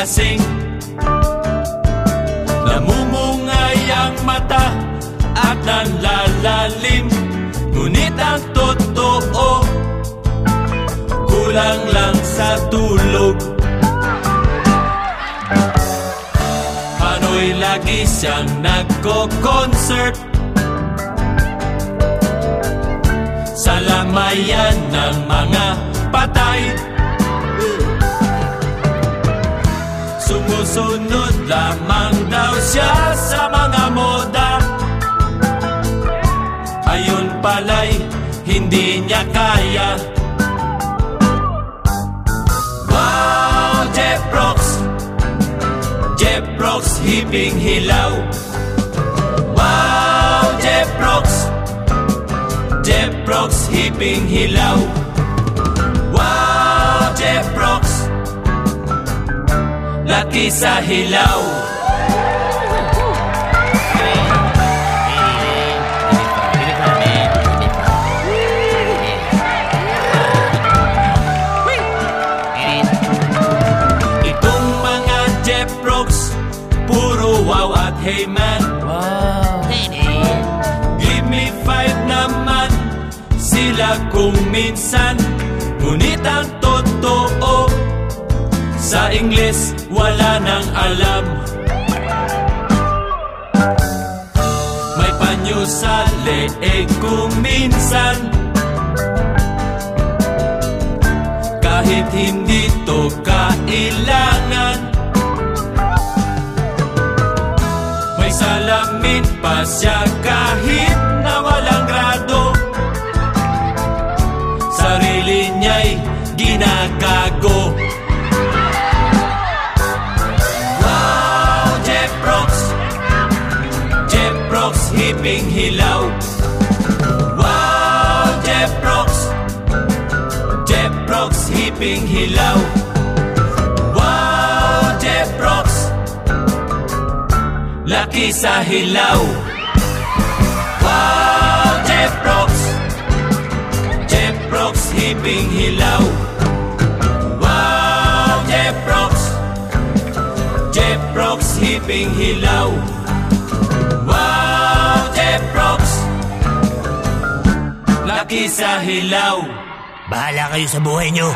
lasing Namumungay ang mata at nanlalalim Ngunit ang totoo Kulang lang sa tulog. Panoy lagi siyang nagko-concert. Sa lamayan ng mga Sumusunod lamang daw siya sa mga moda. Ayun pala'y hindi niya kaya. Wow, Jeff Rocks Jeff Rocks, hiping hilaw. Wow, Jeff Rocks Jeff Rocks, hiping hilaw Laki sa hilaw. Itong mga Jeff Rocks Puro wow at hey man. Give me five naman Sila kung minsan Ngunit ang Sa Ingles wala nang alam. May panyo sa leeg kung minsan. Kahit hindi to kailangan. May salamin pa siya kahit na walang grado. Sarili niya'y ginagago Rocks, hiping hilaw Wow, Jeff Rocks Jeff Rocks, hiping hilaw Wow, Jeff Rocks Laki sa hilaw Wow, Jeff Rocks Jeff Rocks, hiping hilaw Wow, Jeff Rocks Jeff Rocks, hiping hilaw Laki sa hilaw Bahala kayo sa buhay nyo.